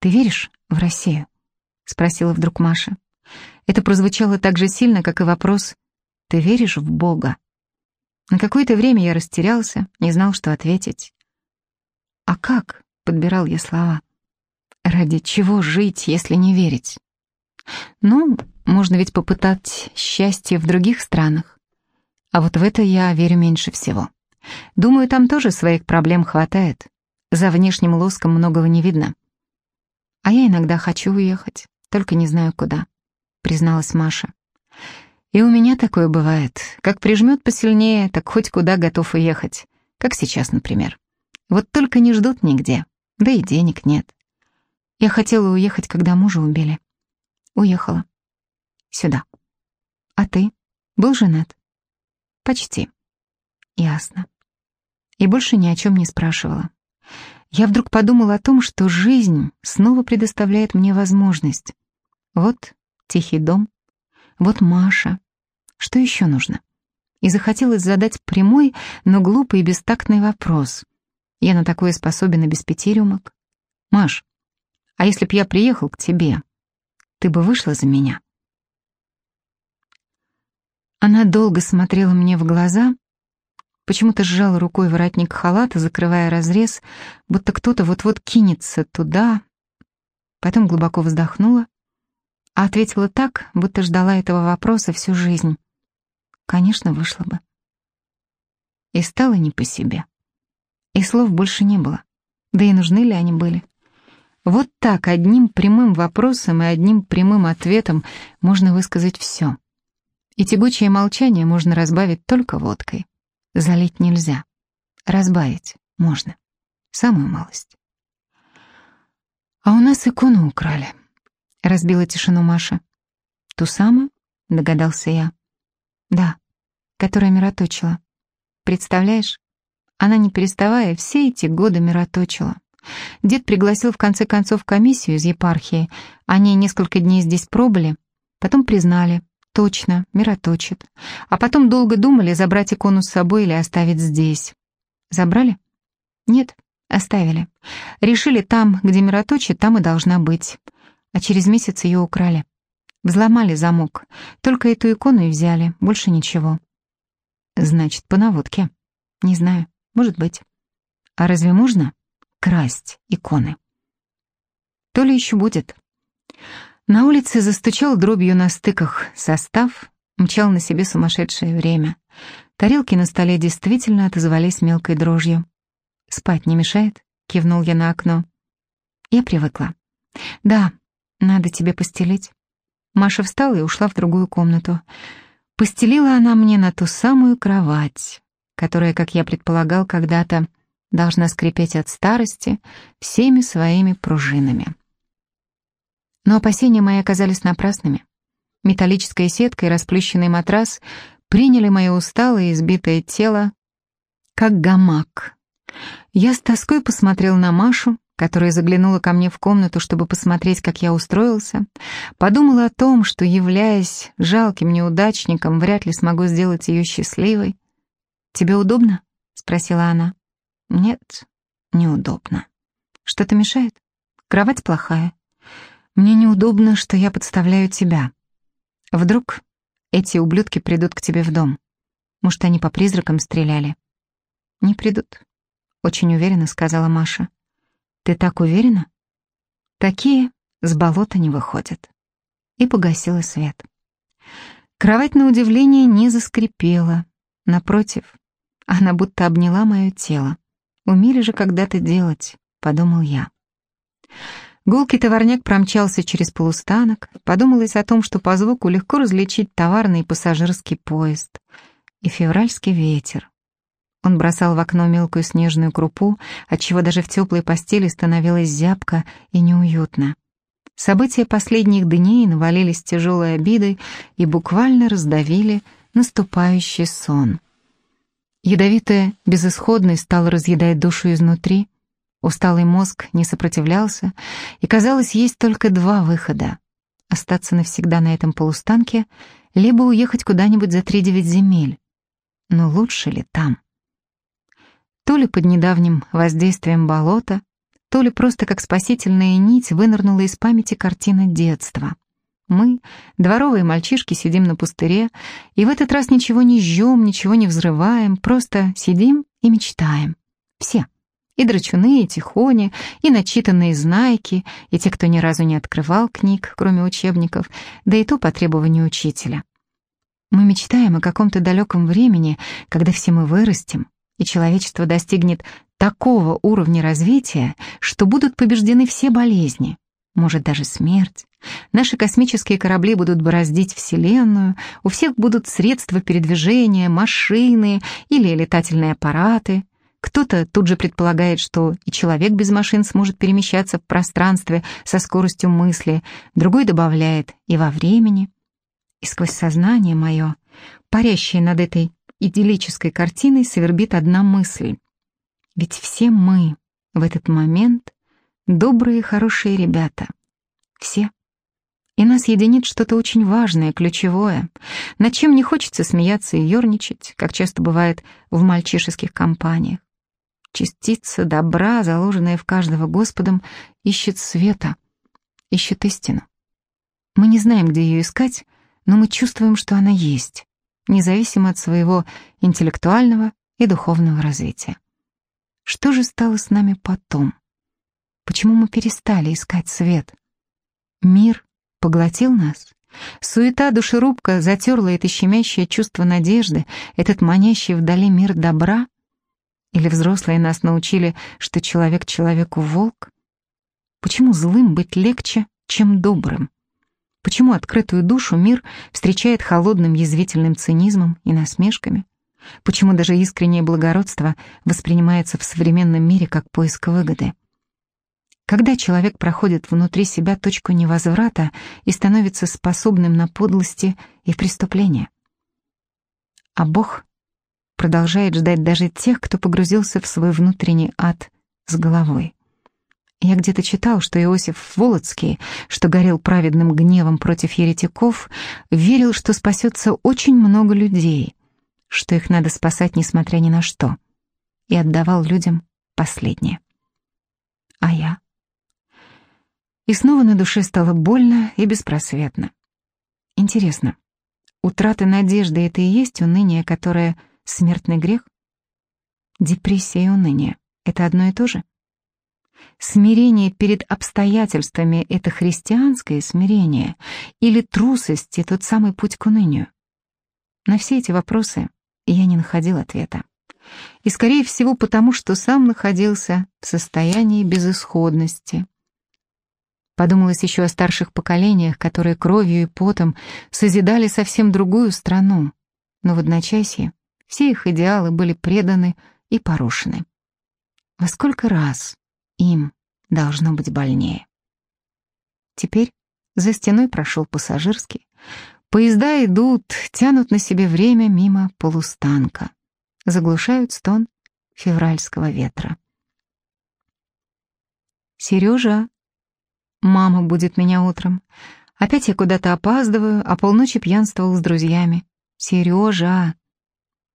«Ты веришь в Россию?» — спросила вдруг Маша. Это прозвучало так же сильно, как и вопрос «Ты веришь в Бога?» На какое-то время я растерялся, не знал, что ответить. «А как?» — подбирал я слова. «Ради чего жить, если не верить?» «Ну, можно ведь попытать счастье в других странах. А вот в это я верю меньше всего. Думаю, там тоже своих проблем хватает. За внешним лоском многого не видно. А я иногда хочу уехать, только не знаю куда», — призналась Маша. «И у меня такое бывает. Как прижмет посильнее, так хоть куда готов уехать. Как сейчас, например. Вот только не ждут нигде, да и денег нет. Я хотела уехать, когда мужа убили. Уехала. Сюда. А ты? Был женат? Почти. Ясно. И больше ни о чем не спрашивала. Я вдруг подумала о том, что жизнь снова предоставляет мне возможность. Вот тихий дом, вот Маша. Что еще нужно? И захотелось задать прямой, но глупый и бестактный вопрос. Я на такое способен и без пяти рюмок. Маш, а если б я приехал к тебе, ты бы вышла за меня?» Она долго смотрела мне в глаза, почему-то сжала рукой воротник халата, закрывая разрез, будто кто-то вот-вот кинется туда, потом глубоко вздохнула, а ответила так, будто ждала этого вопроса всю жизнь. Конечно, вышла бы. И стало не по себе. И слов больше не было. Да и нужны ли они были? Вот так, одним прямым вопросом и одним прямым ответом можно высказать все. И тягучее молчание можно разбавить только водкой. Залить нельзя. Разбавить можно. Самую малость. А у нас икону украли. Разбила тишину Маша. Ту самую? Догадался я. Да, которая мироточила. Представляешь? Она, не переставая, все эти годы мироточила. Дед пригласил в конце концов комиссию из епархии. Они несколько дней здесь пробыли, потом признали. Точно, мироточит. А потом долго думали, забрать икону с собой или оставить здесь. Забрали? Нет, оставили. Решили там, где мироточит, там и должна быть. А через месяц ее украли. Взломали замок. Только эту икону и взяли, больше ничего. Значит, по наводке. Не знаю, может быть. А разве можно? красть иконы. То ли еще будет. На улице застучал дробью на стыках состав, мчал на себе сумасшедшее время. Тарелки на столе действительно отозвались мелкой дрожью. «Спать не мешает?» — кивнул я на окно. Я привыкла. «Да, надо тебе постелить». Маша встала и ушла в другую комнату. Постелила она мне на ту самую кровать, которая, как я предполагал когда-то, должна скрипеть от старости всеми своими пружинами. Но опасения мои оказались напрасными. Металлическая сетка и расплющенный матрас приняли мое усталое и избитое тело как гамак. Я с тоской посмотрел на Машу, которая заглянула ко мне в комнату, чтобы посмотреть, как я устроился, подумала о том, что, являясь жалким неудачником, вряд ли смогу сделать ее счастливой. «Тебе удобно?» — спросила она. Нет, неудобно. Что-то мешает? Кровать плохая. Мне неудобно, что я подставляю тебя. Вдруг эти ублюдки придут к тебе в дом. Может, они по призракам стреляли? Не придут, очень уверенно сказала Маша. Ты так уверена? Такие с болота не выходят. И погасила свет. Кровать, на удивление, не заскрипела. Напротив, она будто обняла мое тело. Умели же когда-то делать, подумал я. Гулкий товарняк промчался через полустанок, подумалось о том, что по звуку легко различить товарный и пассажирский поезд. И февральский ветер. Он бросал в окно мелкую снежную крупу, отчего даже в теплой постели становилось зябко и неуютно. События последних дней навалились тяжелой обидой и буквально раздавили наступающий сон. Ядовитая безысходность стала разъедать душу изнутри. Усталый мозг не сопротивлялся, и, казалось, есть только два выхода. Остаться навсегда на этом полустанке, либо уехать куда-нибудь за три-девять земель. Но лучше ли там? То ли под недавним воздействием болота, то ли просто как спасительная нить вынырнула из памяти картина детства. Мы, дворовые мальчишки, сидим на пустыре, и в этот раз ничего не жжем, ничего не взрываем, просто сидим и мечтаем. Все. И драчуны, и тихони, и начитанные знайки, и те, кто ни разу не открывал книг, кроме учебников, да и то по требованию учителя. Мы мечтаем о каком-то далеком времени, когда все мы вырастем, и человечество достигнет такого уровня развития, что будут побеждены все болезни, может даже смерть. Наши космические корабли будут бороздить Вселенную, у всех будут средства передвижения, машины или летательные аппараты. Кто-то тут же предполагает, что и человек без машин сможет перемещаться в пространстве со скоростью мысли, другой добавляет и во времени. И сквозь сознание мое, парящее над этой идиллической картиной, совербит одна мысль. Ведь все мы в этот момент добрые хорошие ребята. Все. И нас единит что-то очень важное, ключевое, над чем не хочется смеяться и ерничать, как часто бывает в мальчишеских компаниях. Частица добра, заложенная в каждого Господом, ищет света, ищет истину. Мы не знаем, где ее искать, но мы чувствуем, что она есть, независимо от своего интеллектуального и духовного развития. Что же стало с нами потом? Почему мы перестали искать свет? Мир поглотил нас? Суета душерубка затерла это щемящее чувство надежды, этот манящий вдали мир добра? Или взрослые нас научили, что человек человеку волк? Почему злым быть легче, чем добрым? Почему открытую душу мир встречает холодным язвительным цинизмом и насмешками? Почему даже искреннее благородство воспринимается в современном мире как поиск выгоды? Когда человек проходит внутри себя точку невозврата и становится способным на подлости и преступления? А Бог продолжает ждать даже тех, кто погрузился в свой внутренний ад с головой. Я где-то читал, что Иосиф Волоцкий, что горел праведным гневом против еретиков, верил, что спасется очень много людей, что их надо спасать несмотря ни на что, и отдавал людям последнее. А я? И снова на душе стало больно и беспросветно. Интересно, утрата надежды — это и есть уныние, которое смертный грех? Депрессия и уныние — это одно и то же? Смирение перед обстоятельствами — это христианское смирение или трусость и тот самый путь к унынию? На все эти вопросы я не находил ответа. И, скорее всего, потому что сам находился в состоянии безысходности. Подумалось еще о старших поколениях, которые кровью и потом созидали совсем другую страну, но в одночасье все их идеалы были преданы и порушены. Во сколько раз им должно быть больнее. Теперь за стеной прошел пассажирский. Поезда идут, тянут на себе время мимо полустанка. Заглушают стон февральского ветра. «Сережа, мама будет меня утром. Опять я куда-то опаздываю, а полночи пьянствовал с друзьями. Сережа!»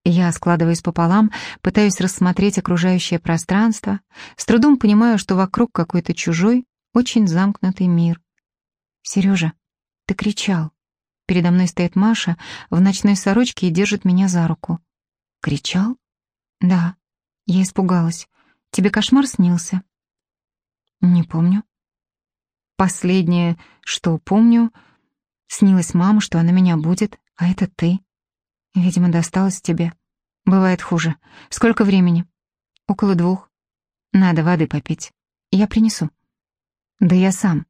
Я складываюсь пополам, пытаюсь рассмотреть окружающее пространство, с трудом понимаю, что вокруг какой-то чужой, очень замкнутый мир. «Сережа, ты кричал». Передо мной стоит Маша в ночной сорочке и держит меня за руку. «Кричал?» «Да». Я испугалась. «Тебе кошмар снился?» «Не помню». «Последнее, что помню, снилась мама, что она меня будет, а это ты». Видимо, досталось тебе. Бывает хуже. Сколько времени? Около двух. Надо воды попить. Я принесу. Да я сам.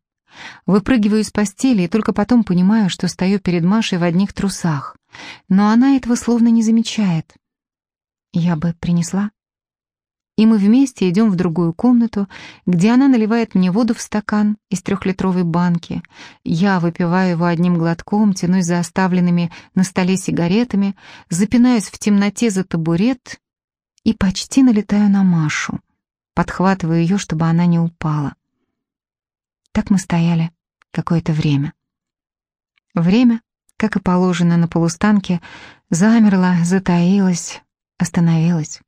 Выпрыгиваю из постели и только потом понимаю, что стою перед Машей в одних трусах. Но она этого словно не замечает. Я бы принесла и мы вместе идем в другую комнату, где она наливает мне воду в стакан из трехлитровой банки. Я выпиваю его одним глотком, тянусь за оставленными на столе сигаретами, запинаюсь в темноте за табурет и почти налетаю на Машу, подхватываю ее, чтобы она не упала. Так мы стояли какое-то время. Время, как и положено на полустанке, замерло, затаилось, остановилось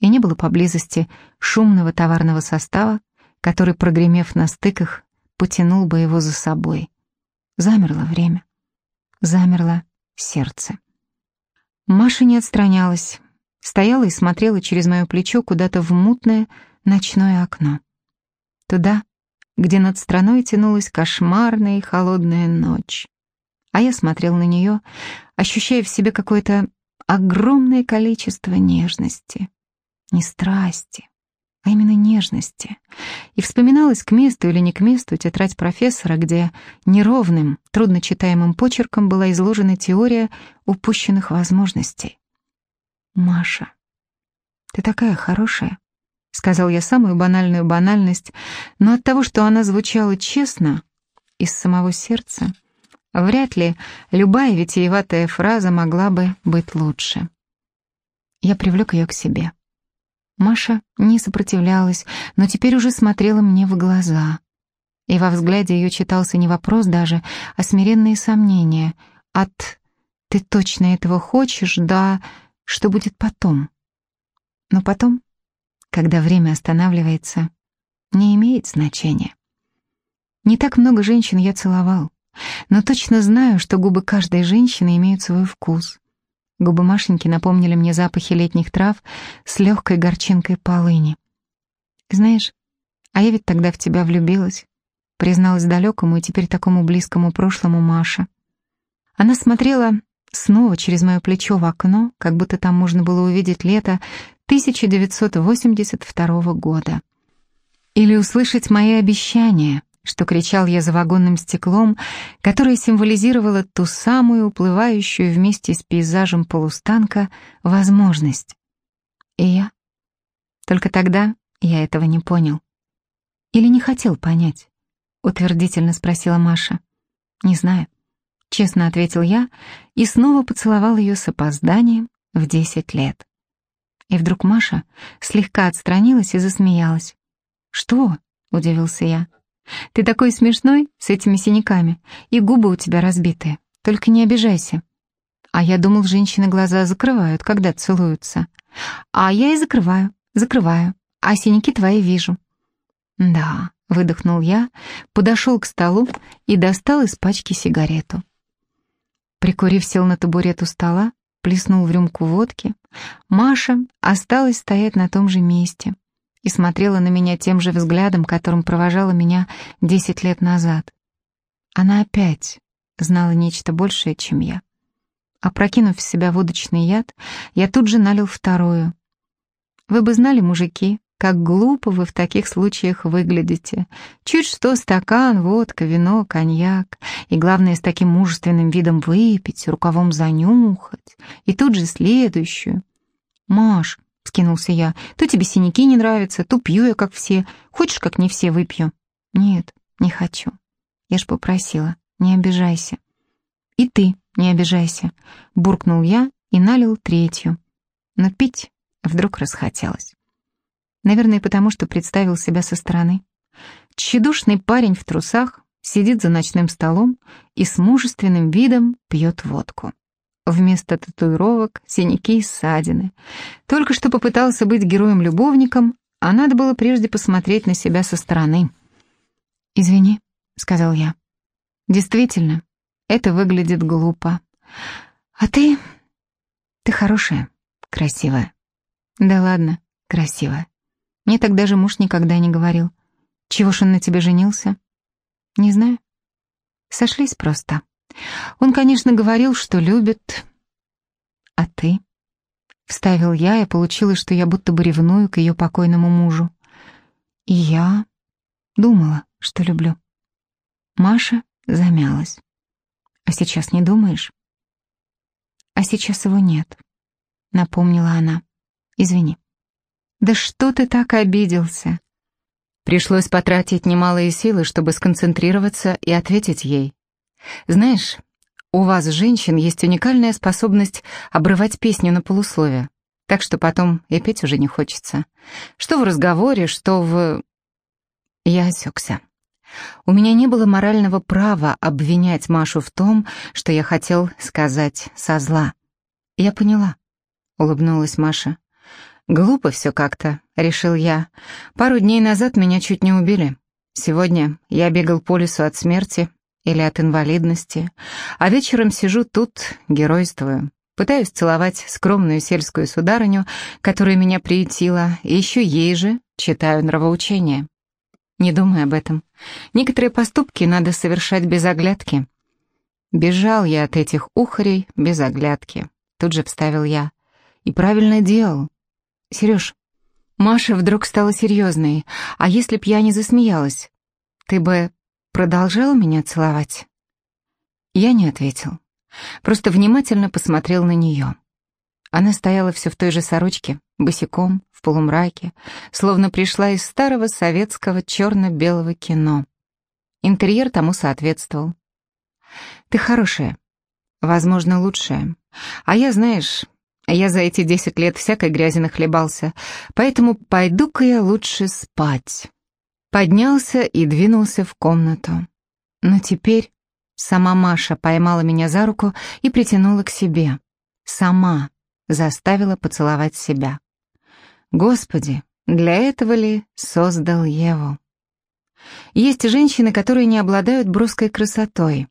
и не было поблизости шумного товарного состава, который, прогремев на стыках, потянул бы его за собой. Замерло время. Замерло сердце. Маша не отстранялась, стояла и смотрела через мое плечо куда-то в мутное ночное окно. Туда, где над страной тянулась кошмарная и холодная ночь. А я смотрел на нее, ощущая в себе какое-то огромное количество нежности. Не страсти, а именно нежности. И вспоминалась к месту или не к месту тетрадь профессора, где неровным, трудночитаемым почерком была изложена теория упущенных возможностей. «Маша, ты такая хорошая», — сказал я самую банальную банальность, но от того, что она звучала честно, из самого сердца, вряд ли любая витиеватая фраза могла бы быть лучше. Я привлек ее к себе. Маша не сопротивлялась, но теперь уже смотрела мне в глаза. И во взгляде ее читался не вопрос даже, а смиренные сомнения. От «ты точно этого хочешь?» да «что будет потом?» Но потом когда время останавливается, не имеет значения. Не так много женщин я целовал, но точно знаю, что губы каждой женщины имеют свой вкус. Губы Машеньки напомнили мне запахи летних трав с легкой горчинкой полыни. Знаешь, а я ведь тогда в тебя влюбилась, призналась далекому и теперь такому близкому прошлому Маша. Она смотрела снова через мое плечо в окно, как будто там можно было увидеть лето 1982 года. Или услышать мои обещания, что кричал я за вагонным стеклом, которое символизировало ту самую уплывающую вместе с пейзажем полустанка возможность. И я? Только тогда я этого не понял. Или не хотел понять? Утвердительно спросила Маша. Не знаю. Честно ответил я и снова поцеловал ее с опозданием в десять лет. И вдруг Маша слегка отстранилась и засмеялась. «Что?» — удивился я. «Ты такой смешной с этими синяками, и губы у тебя разбитые. Только не обижайся». А я думал, женщины глаза закрывают, когда целуются. А я и закрываю, закрываю, а синяки твои вижу. Да, выдохнул я, подошел к столу и достал из пачки сигарету. Прикурив, сел на табурет у стола, плеснул в рюмку водки. Маша осталась стоять на том же месте и смотрела на меня тем же взглядом, которым провожала меня десять лет назад. Она опять знала нечто большее, чем я. Опрокинув в себя водочный яд, я тут же налил вторую. Вы бы знали, мужики, как глупо вы в таких случаях выглядите. Чуть что стакан, водка, вино, коньяк. И главное, с таким мужественным видом выпить, рукавом занюхать. И тут же следующую. «Маш», — скинулся я, — «то тебе синяки не нравятся, то пью я, как все. Хочешь, как не все, выпью?» «Нет, не хочу. Я ж попросила, не обижайся». «И ты не обижайся», — буркнул я и налил третью. Но пить вдруг расхотелось. Наверное, потому что представил себя со стороны. Тщедушный парень в трусах сидит за ночным столом и с мужественным видом пьет водку. Вместо татуировок — синяки и ссадины. Только что попытался быть героем-любовником, а надо было прежде посмотреть на себя со стороны. «Извини», — сказал я. «Действительно, это выглядит глупо. А ты... ты хорошая, красивая». «Да ладно, красивая. Мне так даже муж никогда не говорил. Чего ж он на тебе женился? Не знаю. Сошлись просто. Он, конечно, говорил, что любит. А ты? Вставил я, и получилось, что я будто бы ревную к ее покойному мужу. И я думала, что люблю. Маша замялась. А сейчас не думаешь? А сейчас его нет, напомнила она. Извини. «Да что ты так обиделся?» Пришлось потратить немалые силы, чтобы сконцентрироваться и ответить ей. «Знаешь, у вас, женщин, есть уникальная способность обрывать песню на полусловие, так что потом и петь уже не хочется. Что в разговоре, что в...» Я осекся. У меня не было морального права обвинять Машу в том, что я хотел сказать со зла. «Я поняла», — улыбнулась Маша. Глупо все как-то, решил я. Пару дней назад меня чуть не убили. Сегодня я бегал по лесу от смерти или от инвалидности, а вечером сижу тут, геройствую. Пытаюсь целовать скромную сельскую сударыню, которая меня приютила, и еще ей же читаю нравоучения. Не думай об этом. Некоторые поступки надо совершать без оглядки. Бежал я от этих ухарей без оглядки. Тут же вставил я. И правильно делал. Сереж, Маша вдруг стала серьезной. А если б я не засмеялась, ты бы продолжал меня целовать? Я не ответил. Просто внимательно посмотрел на нее. Она стояла все в той же сорочке, босиком, в полумраке, словно пришла из старого советского черно-белого кино. Интерьер тому соответствовал. «Ты хорошая, возможно, лучшая. А я, знаешь, я за эти десять лет всякой грязи нахлебался, поэтому пойду-ка я лучше спать. Поднялся и двинулся в комнату. Но теперь сама Маша поймала меня за руку и притянула к себе. Сама заставила поцеловать себя. Господи, для этого ли создал Еву? Есть женщины, которые не обладают броской красотой,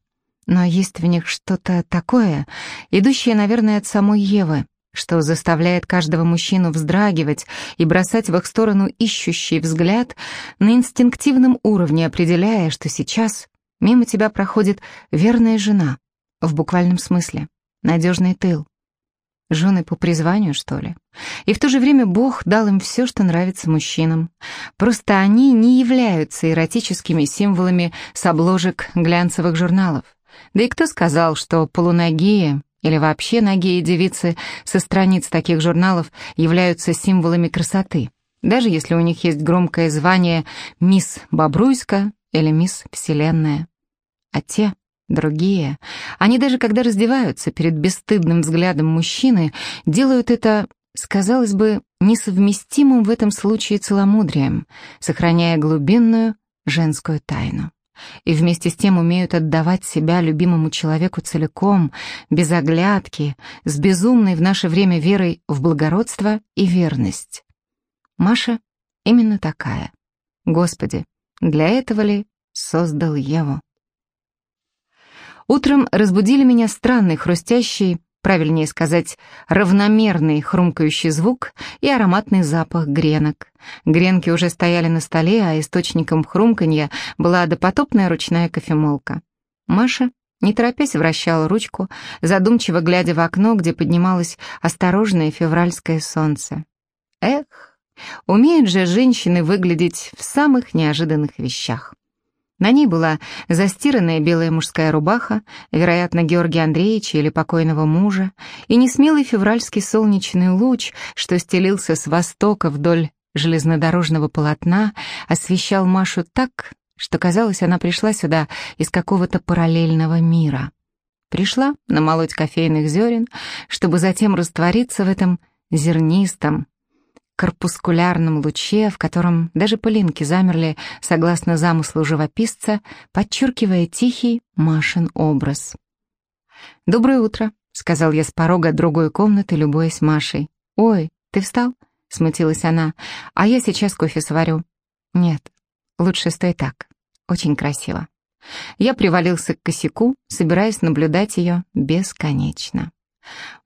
но есть в них что-то такое, идущее, наверное, от самой Евы, что заставляет каждого мужчину вздрагивать и бросать в их сторону ищущий взгляд на инстинктивном уровне, определяя, что сейчас мимо тебя проходит верная жена, в буквальном смысле, надежный тыл. Жены по призванию, что ли? И в то же время Бог дал им все, что нравится мужчинам. Просто они не являются эротическими символами с обложек глянцевых журналов. Да и кто сказал, что полуногие или вообще ноги и девицы со страниц таких журналов являются символами красоты, даже если у них есть громкое звание «Мисс Бобруйска» или «Мисс Вселенная». А те, другие, они даже когда раздеваются перед бесстыдным взглядом мужчины, делают это, сказалось бы, несовместимым в этом случае целомудрием, сохраняя глубинную женскую тайну и вместе с тем умеют отдавать себя любимому человеку целиком, без оглядки, с безумной в наше время верой в благородство и верность. Маша именно такая. Господи, для этого ли создал Еву? Утром разбудили меня странный хрустящий, правильнее сказать, равномерный хрумкающий звук и ароматный запах гренок. Гренки уже стояли на столе, а источником хрумканья была допотопная ручная кофемолка. Маша, не торопясь, вращала ручку, задумчиво глядя в окно, где поднималось осторожное февральское солнце. Эх, умеют же женщины выглядеть в самых неожиданных вещах. На ней была застиранная белая мужская рубаха, вероятно, Георгия Андреевича или покойного мужа, и несмелый февральский солнечный луч, что стелился с востока вдоль железнодорожного полотна, освещал Машу так, что казалось, она пришла сюда из какого-то параллельного мира. Пришла намолоть кофейных зерен, чтобы затем раствориться в этом зернистом, корпускулярном луче, в котором даже пылинки замерли согласно замыслу живописца, подчеркивая тихий Машин образ. «Доброе утро», — сказал я с порога другой комнаты, любуясь Машей. «Ой, ты встал?» — смутилась она. «А я сейчас кофе сварю». «Нет, лучше стой так. Очень красиво». Я привалился к косяку, собираясь наблюдать ее бесконечно.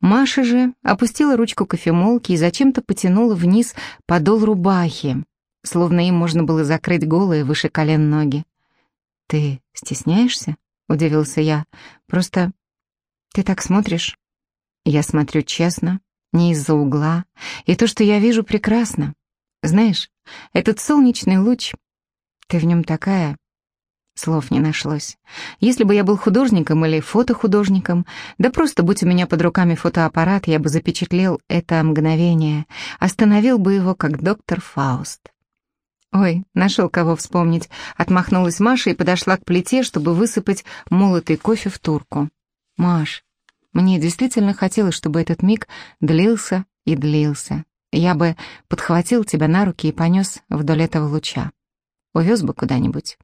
Маша же опустила ручку кофемолки и зачем-то потянула вниз подол рубахи, словно им можно было закрыть голые выше колен ноги. «Ты стесняешься?» — удивился я. «Просто ты так смотришь?» Я смотрю честно, не из-за угла, и то, что я вижу, прекрасно. Знаешь, этот солнечный луч, ты в нем такая Слов не нашлось. Если бы я был художником или фотохудожником, да просто будь у меня под руками фотоаппарат, я бы запечатлел это мгновение, остановил бы его, как доктор Фауст. «Ой, нашел кого вспомнить», — отмахнулась Маша и подошла к плите, чтобы высыпать молотый кофе в турку. «Маш, мне действительно хотелось, чтобы этот миг длился и длился. Я бы подхватил тебя на руки и понес вдоль этого луча. Увез бы куда-нибудь».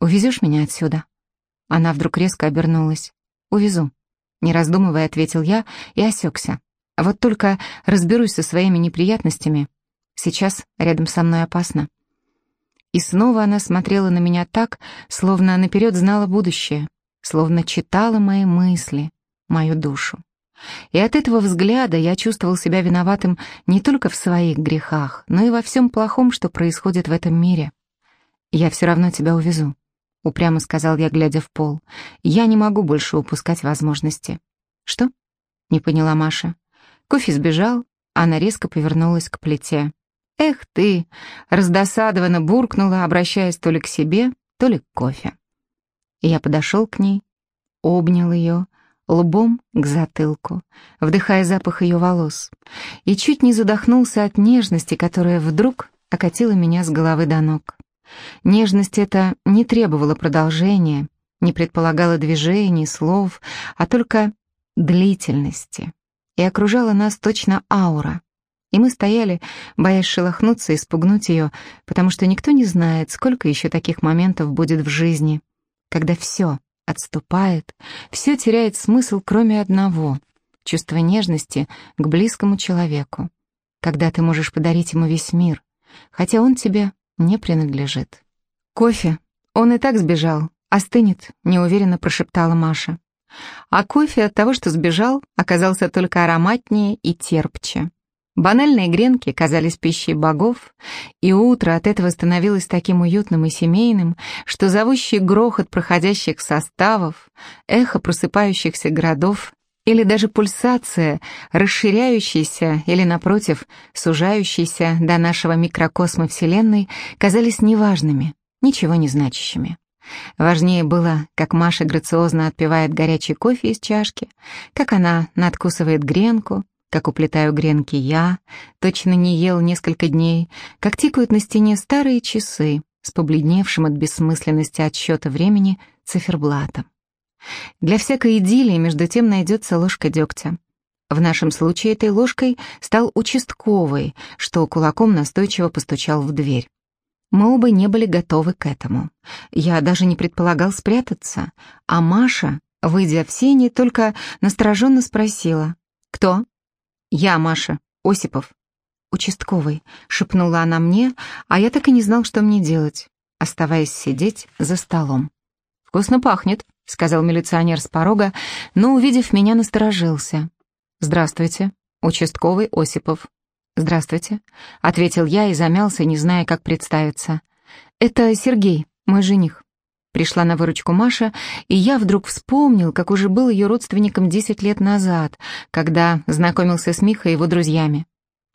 «Увезешь меня отсюда?» Она вдруг резко обернулась. «Увезу», — не раздумывая, ответил я и осекся. Вот только разберусь со своими неприятностями. Сейчас рядом со мной опасно. И снова она смотрела на меня так, словно наперед знала будущее, словно читала мои мысли, мою душу. И от этого взгляда я чувствовал себя виноватым не только в своих грехах, но и во всем плохом, что происходит в этом мире. «Я все равно тебя увезу», — упрямо сказал я, глядя в пол. «Я не могу больше упускать возможности». «Что?» — не поняла Маша. Кофе сбежал, она резко повернулась к плите. «Эх ты!» — раздосадованно буркнула, обращаясь то ли к себе, то ли к кофе. Я подошел к ней, обнял ее, лбом к затылку, вдыхая запах ее волос, и чуть не задохнулся от нежности, которая вдруг окатила меня с головы до ног. Нежность эта не требовала продолжения, не предполагала движений, слов, а только длительности, и окружала нас точно аура. И мы стояли, боясь шелохнуться и спугнуть ее, потому что никто не знает, сколько еще таких моментов будет в жизни, когда все отступает, все теряет смысл, кроме одного — чувства нежности к близкому человеку, когда ты можешь подарить ему весь мир, хотя он тебе не принадлежит. «Кофе. Он и так сбежал. Остынет», — неуверенно прошептала Маша. А кофе от того, что сбежал, оказался только ароматнее и терпче. Банальные гренки казались пищей богов, и утро от этого становилось таким уютным и семейным, что зовущий грохот проходящих составов, эхо просыпающихся городов или даже пульсация, расширяющаяся или, напротив, сужающаяся до нашего микрокосма Вселенной, казались неважными, ничего не значащими. Важнее было, как Маша грациозно отпивает горячий кофе из чашки, как она надкусывает гренку, как уплетаю гренки я, точно не ел несколько дней, как тикают на стене старые часы с побледневшим от бессмысленности отсчета времени циферблатом. Для всякой идиллии между тем найдется ложка дегтя. В нашем случае этой ложкой стал участковый, что кулаком настойчиво постучал в дверь. Мы оба не были готовы к этому. Я даже не предполагал спрятаться, а Маша, выйдя в сени, только настороженно спросила «Кто?» «Я, Маша, Осипов». «Участковый», — шепнула она мне, а я так и не знал, что мне делать, оставаясь сидеть за столом. «Вкусно пахнет», — сказал милиционер с порога, но, увидев меня, насторожился. «Здравствуйте, участковый Осипов». «Здравствуйте», — ответил я и замялся, не зная, как представиться. «Это Сергей, мой жених». Пришла на выручку Маша, и я вдруг вспомнил, как уже был ее родственником десять лет назад, когда знакомился с Михой и его друзьями.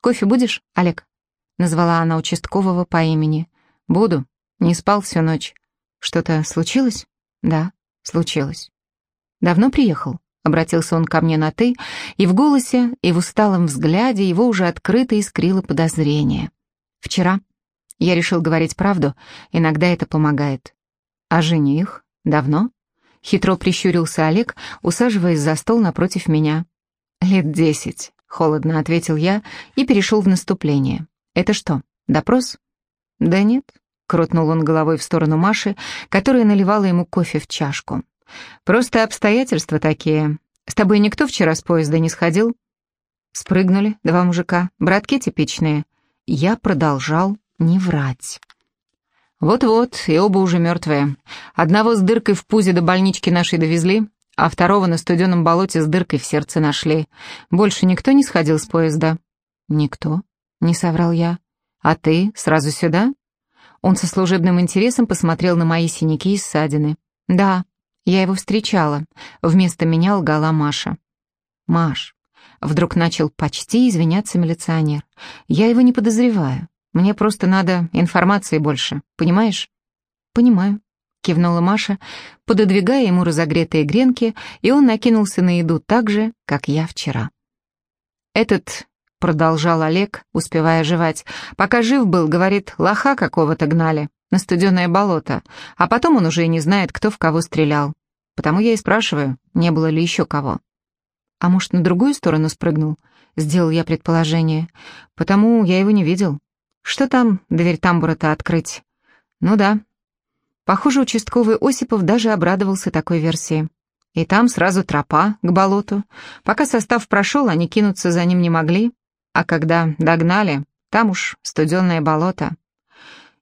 «Кофе будешь, Олег?» — назвала она участкового по имени. «Буду. Не спал всю ночь. Что-то случилось?» «Да, случилось». «Давно приехал?» — обратился он ко мне на «ты», и в голосе, и в усталом взгляде его уже открыто искрило подозрение. «Вчера. Я решил говорить правду, иногда это помогает. «А жених? Давно?» Хитро прищурился Олег, усаживаясь за стол напротив меня. «Лет десять», — холодно ответил я и перешел в наступление. «Это что, допрос?» «Да нет», — крутнул он головой в сторону Маши, которая наливала ему кофе в чашку. «Просто обстоятельства такие. С тобой никто вчера с поезда не сходил?» Спрыгнули два мужика, братки типичные. Я продолжал не врать. Вот-вот, и оба уже мертвые. Одного с дыркой в пузе до больнички нашей довезли, а второго на студеном болоте с дыркой в сердце нашли. Больше никто не сходил с поезда? Никто, не соврал я. А ты сразу сюда? Он со служебным интересом посмотрел на мои синяки и ссадины. Да, я его встречала. Вместо меня лгала Маша. Маш, вдруг начал почти извиняться милиционер. Я его не подозреваю. Мне просто надо информации больше, понимаешь?» «Понимаю», — кивнула Маша, пододвигая ему разогретые гренки, и он накинулся на еду так же, как я вчера. «Этот», — продолжал Олег, успевая жевать, «пока жив был, говорит, лоха какого-то гнали на студеное болото, а потом он уже и не знает, кто в кого стрелял. Потому я и спрашиваю, не было ли еще кого». «А может, на другую сторону спрыгнул?» — сделал я предположение. «Потому я его не видел. Что там, дверь тамбура-то открыть? Ну да. Похоже, участковый Осипов даже обрадовался такой версии. И там сразу тропа к болоту. Пока состав прошел, они кинуться за ним не могли, а когда догнали, там уж студенное болото.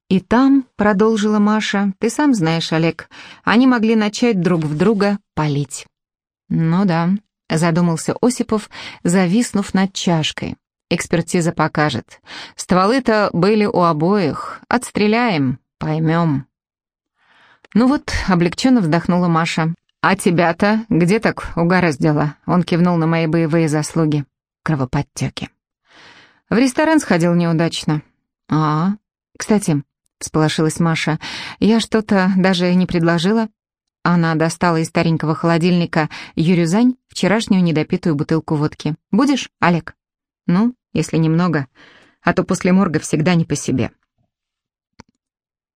И там, продолжила Маша, ты сам знаешь, Олег, они могли начать друг в друга палить. Ну да, задумался Осипов, зависнув над чашкой. Экспертиза покажет. Стволы-то были у обоих. Отстреляем, поймем. Ну вот, облегченно вздохнула Маша. «А тебя-то где так угораздило?» Он кивнул на мои боевые заслуги. Кровоподтеки. В ресторан сходил неудачно. «А, кстати», — всполошилась Маша, — «я что-то даже не предложила». Она достала из старенького холодильника Юрюзань вчерашнюю недопитую бутылку водки. «Будешь, Олег?» «Ну, если немного, а то после морга всегда не по себе».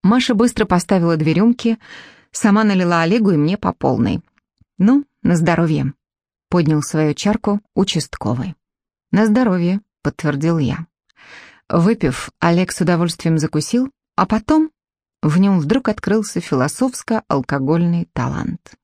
Маша быстро поставила две рюмки, сама налила Олегу и мне по полной. «Ну, на здоровье», — поднял свою чарку участковый. «На здоровье», — подтвердил я. Выпив, Олег с удовольствием закусил, а потом в нем вдруг открылся философско-алкогольный талант.